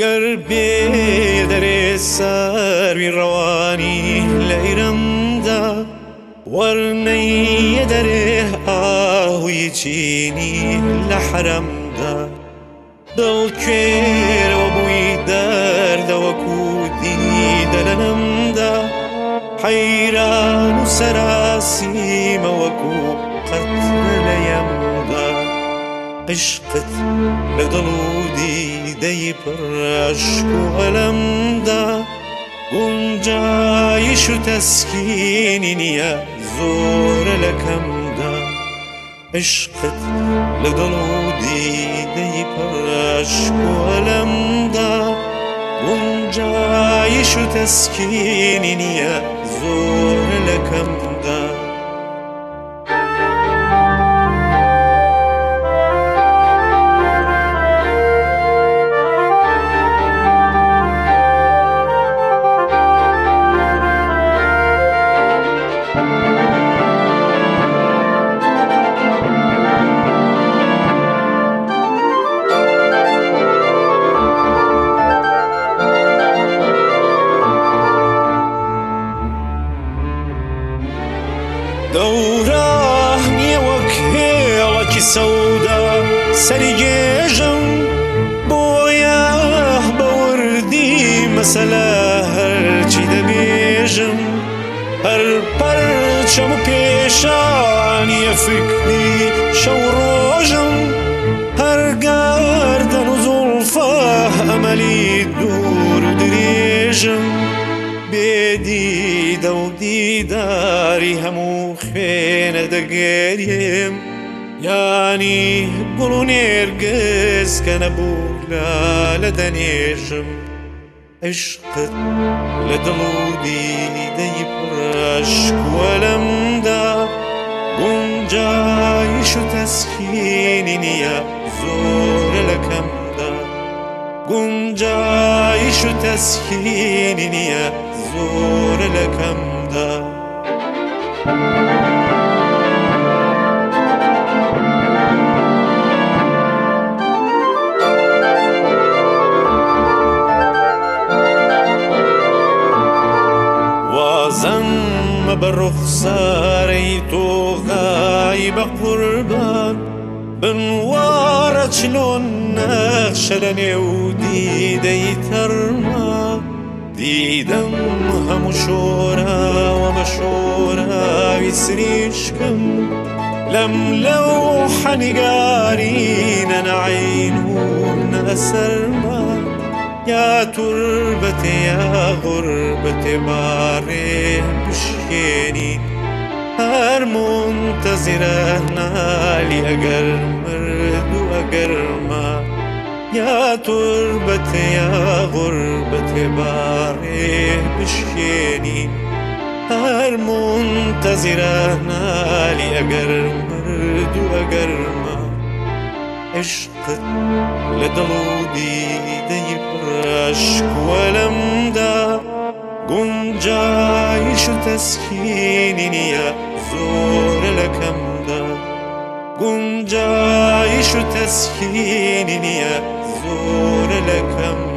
گەر بێ دەرێ ساروی ڕەوانی لە ئیرەمدا وەرنەیە دەرێ ئاهوی چینی لە حرەمدا دڵ کوێرەوە بووی دەردەوەکو دیدە لەنەمدا حەیران و سەراسیمەوەکو قەت لە یەمدا عشقت لە دیده پر عشق و علم ده گنجایش و تسکینی نیه زور لکم ده عشقت لدل و دیده پر عشق و علم ده گنجایش و تسکینی نیه زور لکم ده سەودا سەری گێژم بۆیە بەوردی مەسەلە هەرچی دەبێژم هەر پەرچەم و پێشانیە فکری شەو ڕۆژم هەرگاردەن و زوڵفە ئەمەلی دوور و درێژم بێدیدە و دیداری هەموو خوێنە دەگەریم ینی گوڵ و نێرگز کە نەبوو لە دەنێژم عشقت لە دڵ و دیدەی پڕشکوەلمدا گونجایش و تەسکینی نییە زۆرە لەکەمدا گونجایش و تەسکینی نییە زۆرە لەکەمدا وازم تۆغایی بە قوربان بنوارە چلۆن نەخشە لە نێو دیدەی تەرما دیدەم هەموو شۆراوە بە شۆراوی سریشکم لەم لەو حەنیگاری نەنعین و نەسەرما یا توربەتێ یا بارێ بشکێنین هەر منتەزیرە نالی ئەگەر مرد و ئەگەرما یا توربەتێ یا غوربەتێ بارێ بشکێنین هەر منتەزیرە نالی ئەگەر مرد و ئەگەرما عشقت لە دڵ و دیدەی پڕشکوەلمدا گونجایش شو تسکینی زور لکم دا گنجایش و تسکینی زور لکم